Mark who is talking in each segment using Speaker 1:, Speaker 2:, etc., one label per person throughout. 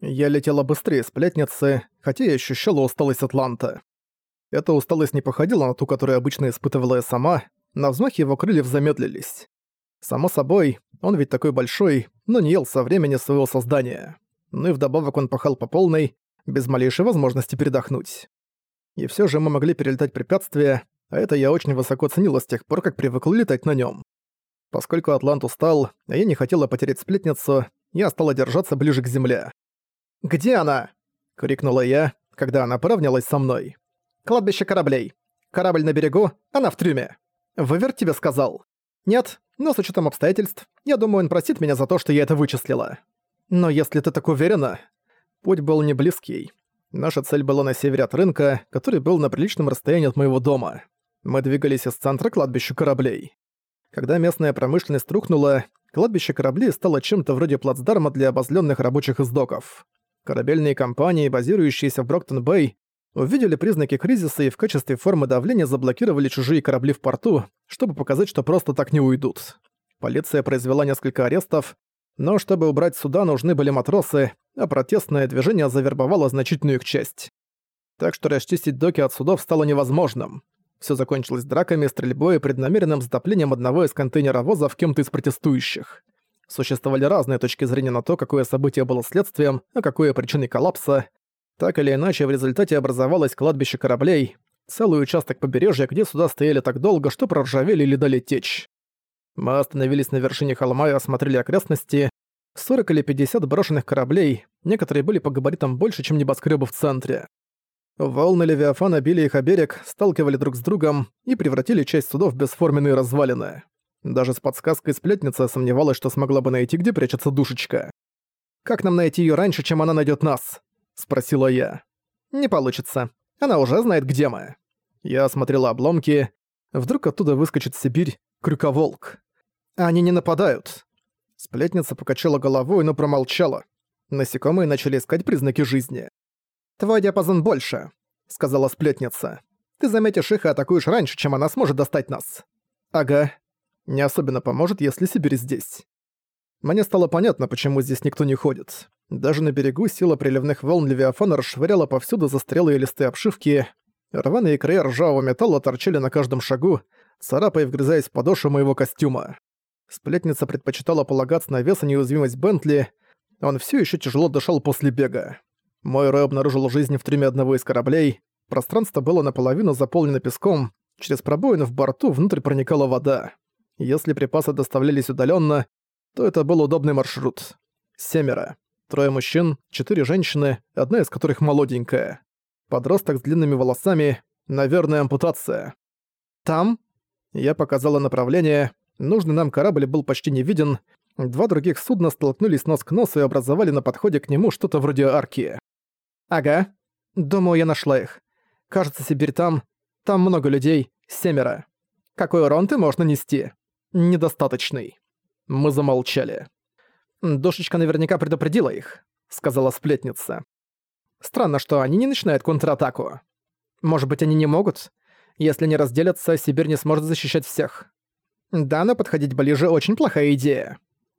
Speaker 1: Я летела быстрее сплетницы, хотя и ощущала усталость Атланта. Эта усталость не походила на ту, которую обычно испытывала я сама, на взмахе его крыльев замедлились. Само собой, он ведь такой большой, но не ел со времени своего создания. Ну и вдобавок он пахал по полной, без малейшей возможности передохнуть. И все же мы могли перелетать препятствия, а это я очень высоко ценила с тех пор, как привыкла летать на нем. Поскольку Атлант устал, а я не хотела потерять сплетницу, я стала держаться ближе к земле. «Где она?» — крикнула я, когда она поравнялась со мной. «Кладбище кораблей. Корабль на берегу, она в трюме. Выверт тебе сказал?» «Нет, но с учетом обстоятельств, я думаю, он простит меня за то, что я это вычислила. Но если ты так уверена...» Путь был не близкий. Наша цель была на севере от рынка, который был на приличном расстоянии от моего дома. Мы двигались из центра кладбища кораблей. Когда местная промышленность рухнула, кладбище кораблей стало чем-то вроде плацдарма для обозленных рабочих из доков. Корабельные компании, базирующиеся в Броктон-Бэй, увидели признаки кризиса и в качестве формы давления заблокировали чужие корабли в порту, чтобы показать, что просто так не уйдут. Полиция произвела несколько арестов, но чтобы убрать суда, нужны были матросы, а протестное движение завербовало значительную их часть. Так что расчистить доки от судов стало невозможным. Все закончилось драками, стрельбой и преднамеренным затоплением одного из контейнеровозов кем-то из протестующих. Существовали разные точки зрения на то, какое событие было следствием, а какое причиной коллапса. Так или иначе, в результате образовалось кладбище кораблей, целый участок побережья, где суда стояли так долго, что проржавели или дали течь. Мы остановились на вершине холма и осмотрели окрестности. 40 или 50 брошенных кораблей, некоторые были по габаритам больше, чем небоскребы в центре. Волны Левиафана били их о берег, сталкивали друг с другом и превратили часть судов в бесформенные развалины. Даже с подсказкой сплетница сомневалась, что смогла бы найти, где прячется душечка. «Как нам найти её раньше, чем она найдёт нас?» — спросила я. «Не получится. Она уже знает, где мы». Я осмотрела обломки. Вдруг оттуда выскочит Сибирь, крюковолк. «Они не нападают». Сплетница покачала головой, но промолчала. Насекомые начали искать признаки жизни. «Твой диапазон больше», — сказала сплетница. «Ты заметишь их и атакуешь раньше, чем она сможет достать нас». «Ага», не особенно поможет, если Сибирь здесь. Мне стало понятно, почему здесь никто не ходит. Даже на берегу сила приливных волн Левиафана расшвыряла повсюду застрелые листы обшивки, рваные края ржавого металла торчали на каждом шагу, царапая и вгрызаясь в подошву моего костюма. Сплетница предпочитала полагаться на вес и неуязвимость Бентли, он все еще тяжело дышал после бега. Мой Рой обнаружил жизнь в трюме одного из кораблей, пространство было наполовину заполнено песком, через пробоины в борту внутрь проникала вода. Если припасы доставлялись удаленно, то это был удобный маршрут. Семеро. Трое мужчин, четыре женщины, одна из которых молоденькая. Подросток с длинными волосами, наверное, ампутация. Там? Я показала направление. Нужный нам корабль был почти не виден. Два других судна столкнулись нос к носу и образовали на подходе к нему что-то вроде арки. Ага. Думаю, я нашла их. Кажется, Сибирь там. Там много людей. Семеро. Какой урон ты можно нести? Недостаточный. Мы замолчали. «Душечка наверняка предупредила их», — сказала сплетница. «Странно, что они не начинают контратаку. Может быть, они не могут? Если они разделятся, Сибирь не сможет защищать всех. Да, но подходить ближе — очень плохая идея.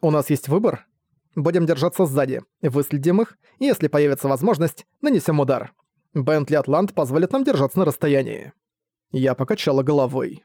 Speaker 1: У нас есть выбор. Будем держаться сзади, выследим их, и если появится возможность, нанесем удар. Бентли Атлант позволит нам держаться на расстоянии». Я покачала головой.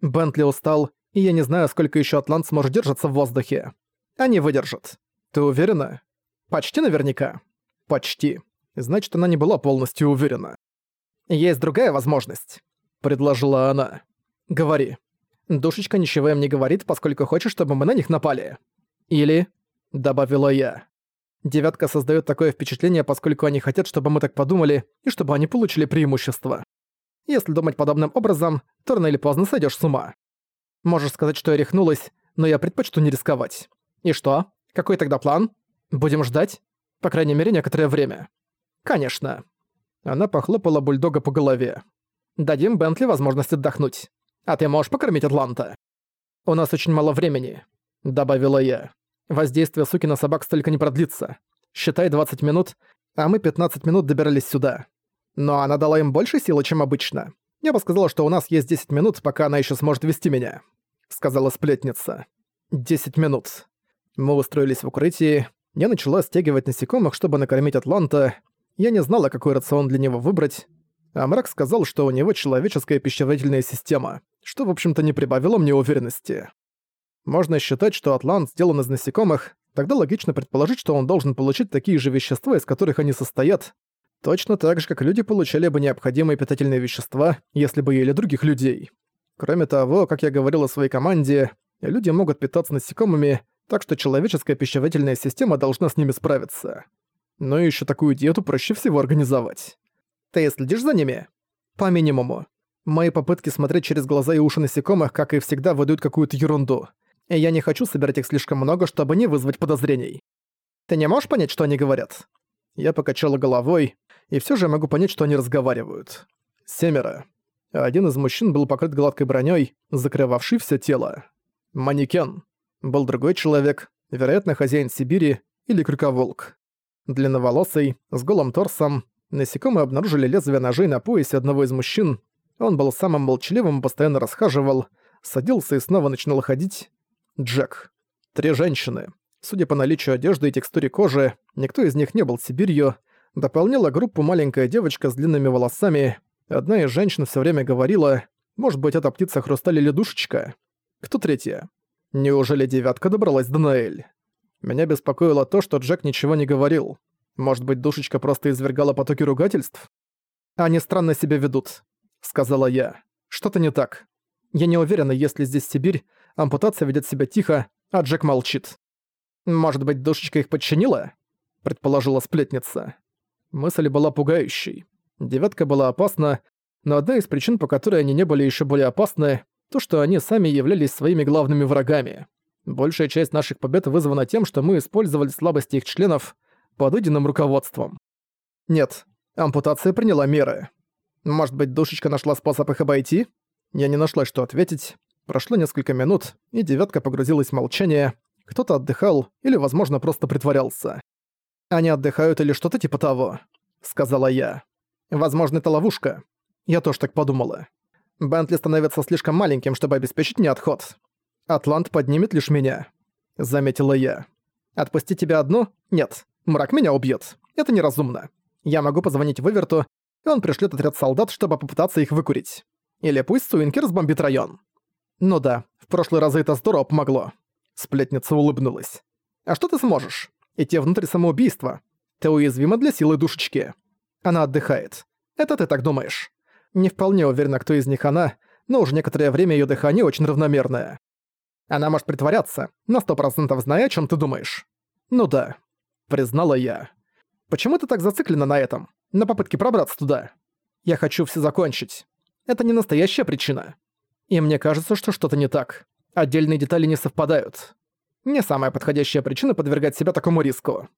Speaker 1: Бентли устал и я не знаю, сколько еще Атлант сможет держаться в воздухе. Они выдержат. Ты уверена? Почти наверняка. Почти. Значит, она не была полностью уверена. Есть другая возможность, предложила она. Говори. Душечка ничего им не говорит, поскольку хочет, чтобы мы на них напали. Или, добавила я. Девятка создает такое впечатление, поскольку они хотят, чтобы мы так подумали, и чтобы они получили преимущество. Если думать подобным образом, то рано или поздно сойдешь с ума. Можешь сказать, что я рехнулась, но я предпочту не рисковать. И что? Какой тогда план? Будем ждать? По крайней мере, некоторое время. Конечно. Она похлопала бульдога по голове. Дадим Бентли возможность отдохнуть. А ты можешь покормить Атланта? У нас очень мало времени, добавила я. Воздействие суки на собак столько не продлится. Считай 20 минут, а мы 15 минут добирались сюда. Но она дала им больше силы, чем обычно. Я бы сказала, что у нас есть 10 минут, пока она еще сможет вести меня», — сказала сплетница. «Десять минут». Мы устроились в укрытии. Я начала стягивать насекомых, чтобы накормить Атланта. Я не знала, какой рацион для него выбрать. А Мрак сказал, что у него человеческая пищеварительная система, что, в общем-то, не прибавило мне уверенности. Можно считать, что Атлант сделан из насекомых, тогда логично предположить, что он должен получить такие же вещества, из которых они состоят, точно так же, как люди получали бы необходимые питательные вещества, если бы ели других людей. Кроме того, как я говорил о своей команде, люди могут питаться насекомыми, так что человеческая пищеварительная система должна с ними справиться. Но еще такую диету проще всего организовать. Ты следишь за ними? По минимуму. Мои попытки смотреть через глаза и уши насекомых, как и всегда, выдают какую-то ерунду и я не хочу собирать их слишком много, чтобы не вызвать подозрений. Ты не можешь понять, что они говорят?» Я покачала головой, и все же могу понять, что они разговаривают. Семеро. Один из мужчин был покрыт гладкой броней, закрывавшей все тело. Манекен. Был другой человек, вероятно, хозяин Сибири или крюковолк. Длинноволосый, с голым торсом, насекомые обнаружили лезвие ножей на поясе одного из мужчин. Он был самым молчаливым постоянно расхаживал, садился и снова начинал ходить, Джек. Три женщины. Судя по наличию одежды и текстуре кожи, никто из них не был Сибирью. Дополнила группу маленькая девочка с длинными волосами. Одна из женщин все время говорила, может быть, это птица хрусталь или душечка. Кто третья? Неужели девятка добралась до Наэль? Меня беспокоило то, что Джек ничего не говорил. Может быть, душечка просто извергала потоки ругательств? «Они странно себя ведут», — сказала я. «Что-то не так. Я не уверена, есть ли здесь Сибирь, ампутация ведет себя тихо, а Джек молчит. «Может быть, душечка их подчинила?» — предположила сплетница. Мысль была пугающей. Девятка была опасна, но одна из причин, по которой они не были еще более опасны, то, что они сами являлись своими главными врагами. Большая часть наших побед вызвана тем, что мы использовали слабости их членов под единым руководством. Нет, ампутация приняла меры. Может быть, душечка нашла способ их обойти? Я не нашла, что ответить. Прошло несколько минут, и девятка погрузилась в молчание. Кто-то отдыхал или, возможно, просто притворялся. «Они отдыхают или что-то типа того», — сказала я. «Возможно, это ловушка». Я тоже так подумала. Бентли становится слишком маленьким, чтобы обеспечить мне отход. Атлант поднимет лишь меня», — заметила я. «Отпустить тебя одну? Нет. Мрак меня убьет. Это неразумно. Я могу позвонить Выверту, и он пришлет отряд солдат, чтобы попытаться их выкурить. Или пусть Суинки разбомбит район. «Ну да, в прошлый раз это здорово помогло». Сплетница улыбнулась. «А что ты сможешь? Идти внутрь самоубийства. Ты уязвима для силы душечки. Она отдыхает. Это ты так думаешь. Не вполне уверена, кто из них она, но уже некоторое время её дыхание очень равномерное. Она может притворяться, на сто процентов зная, о чём ты думаешь. Ну да, признала я. Почему ты так зациклена на этом? На попытке пробраться туда? Я хочу все закончить. Это не настоящая причина. И мне кажется, что что-то не так. Отдельные детали не совпадают. Не самая подходящая причина подвергать себя такому риску.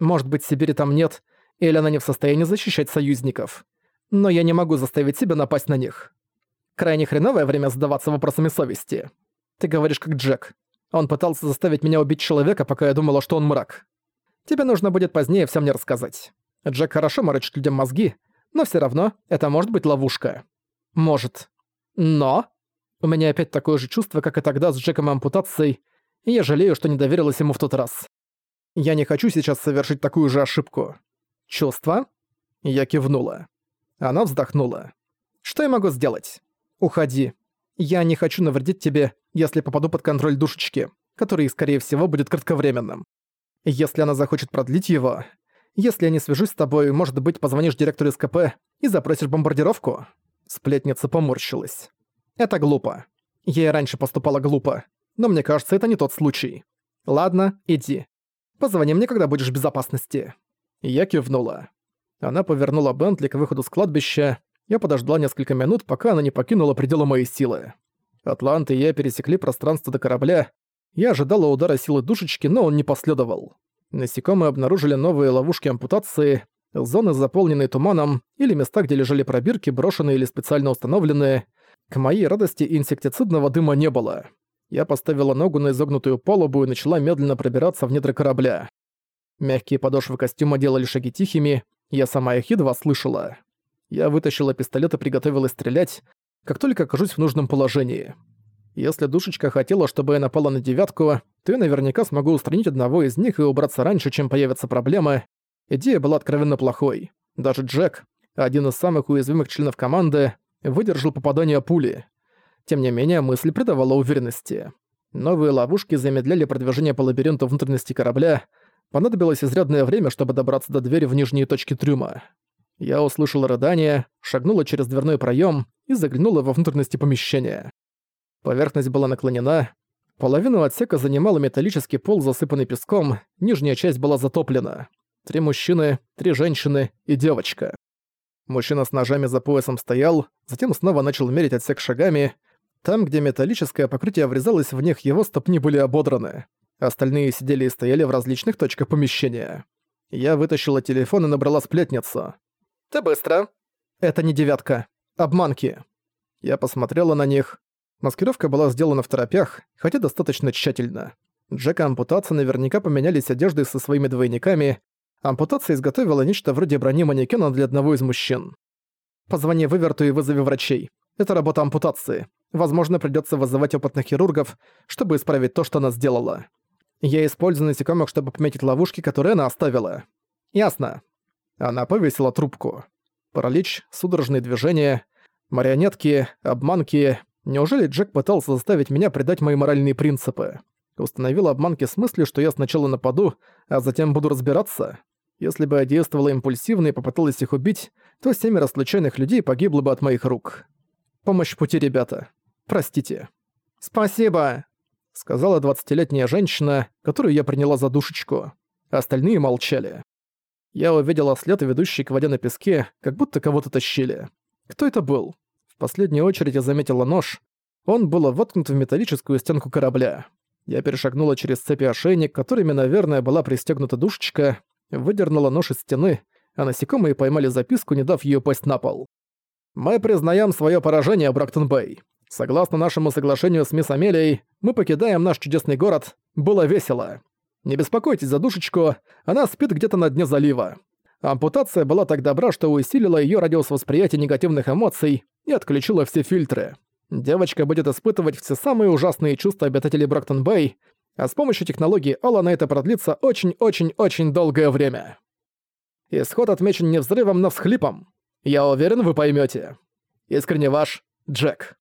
Speaker 1: Может быть, Сибири там нет, или она не в состоянии защищать союзников. Но я не могу заставить себя напасть на них. Крайне хреновое время задаваться вопросами совести. Ты говоришь как Джек. Он пытался заставить меня убить человека, пока я думала, что он мрак. Тебе нужно будет позднее всем мне рассказать. Джек хорошо морочит людям мозги, но все равно это может быть ловушка. Может. Но... У меня опять такое же чувство, как и тогда с Джеком ампутацией, и я жалею, что не доверилась ему в тот раз. Я не хочу сейчас совершить такую же ошибку. Чувство? Я кивнула. Она вздохнула. Что я могу сделать? Уходи. Я не хочу навредить тебе, если попаду под контроль душечки, который, скорее всего, будет кратковременным. Если она захочет продлить его... Если я не свяжусь с тобой, может быть, позвонишь директору СКП и запросишь бомбардировку?» Сплетница поморщилась. Это глупо. И раньше поступала глупо. Но мне кажется, это не тот случай. Ладно, иди. Позвони мне, когда будешь в безопасности. Я кивнула. Она повернула Бентли к выходу с кладбища. Я подождала несколько минут, пока она не покинула пределы моей силы. Атлант и я пересекли пространство до корабля. Я ожидала удара силы душечки, но он не последовал. Насекомые обнаружили новые ловушки ампутации, зоны, заполненные туманом, или места, где лежали пробирки, брошенные или специально установленные. К моей радости инсектицидного дыма не было. Я поставила ногу на изогнутую палубу и начала медленно пробираться в недра корабля. Мягкие подошвы костюма делали шаги тихими, я сама их едва слышала. Я вытащила пистолет и приготовилась стрелять, как только окажусь в нужном положении. Если душечка хотела, чтобы я напала на девятку, то я наверняка смогу устранить одного из них и убраться раньше, чем появятся проблемы. Идея была откровенно плохой. Даже Джек, один из самых уязвимых членов команды, выдержал попадание пули. Тем не менее, мысль придавала уверенности. Новые ловушки замедляли продвижение по лабиринту внутренности корабля, понадобилось изрядное время, чтобы добраться до двери в нижние точки трюма. Я услышала рыдание, шагнула через дверной проем и заглянула во внутренности помещения. Поверхность была наклонена, половину отсека занимал металлический пол, засыпанный песком, нижняя часть была затоплена. Три мужчины, три женщины и девочка. Мужчина с ножами за поясом стоял, затем снова начал мерить отсек шагами. Там, где металлическое покрытие врезалось в них, его стопни были ободраны. Остальные сидели и стояли в различных точках помещения. Я вытащила телефон и набрала сплетницу. «Ты быстро». «Это не девятка. Обманки». Я посмотрела на них. Маскировка была сделана в торопях, хотя достаточно тщательно. Джек и ампутация наверняка поменялись одеждой со своими двойниками. Ампутация изготовила нечто вроде брони манекена для одного из мужчин. «Позвони Выверту и вызови врачей. Это работа ампутации. Возможно, придётся вызывать опытных хирургов, чтобы исправить то, что она сделала. Я использую насекомых, чтобы пометить ловушки, которые она оставила. Ясно. Она повесила трубку. Паралич, судорожные движения, марионетки, обманки. Неужели Джек пытался заставить меня предать мои моральные принципы? Установил обманки с мыслью, что я сначала нападу, а затем буду разбираться? Если бы я действовала импульсивно и попыталась их убить, то семеро случайных людей погибло бы от моих рук. Помощь пути, ребята. Простите. «Спасибо», — сказала двадцатилетняя женщина, которую я приняла за душечку. Остальные молчали. Я увидела след, ведущий к воде на песке, как будто кого-то тащили. Кто это был? В последнюю очередь я заметила нож. Он был воткнут в металлическую стенку корабля. Я перешагнула через цепи ошейник, которыми, наверное, была пристегнута душечка, выдернула нож из стены, а насекомые поймали записку, не дав ее упасть на пол. «Мы признаем свое поражение, Брактон-Бэй. Согласно нашему соглашению с мисс Амелией, мы покидаем наш чудесный город. Было весело. Не беспокойтесь за душечку, она спит где-то на дне залива. Ампутация была так добра, что усилила её радиус восприятия негативных эмоций и отключила все фильтры. Девочка будет испытывать все самые ужасные чувства обитателей Брактон-Бэй, а с помощью технологии Алана это продлится очень-очень-очень долгое время. Исход отмечен не взрывом, но всхлипом. Я уверен, вы поймёте. Искренне ваш, Джек.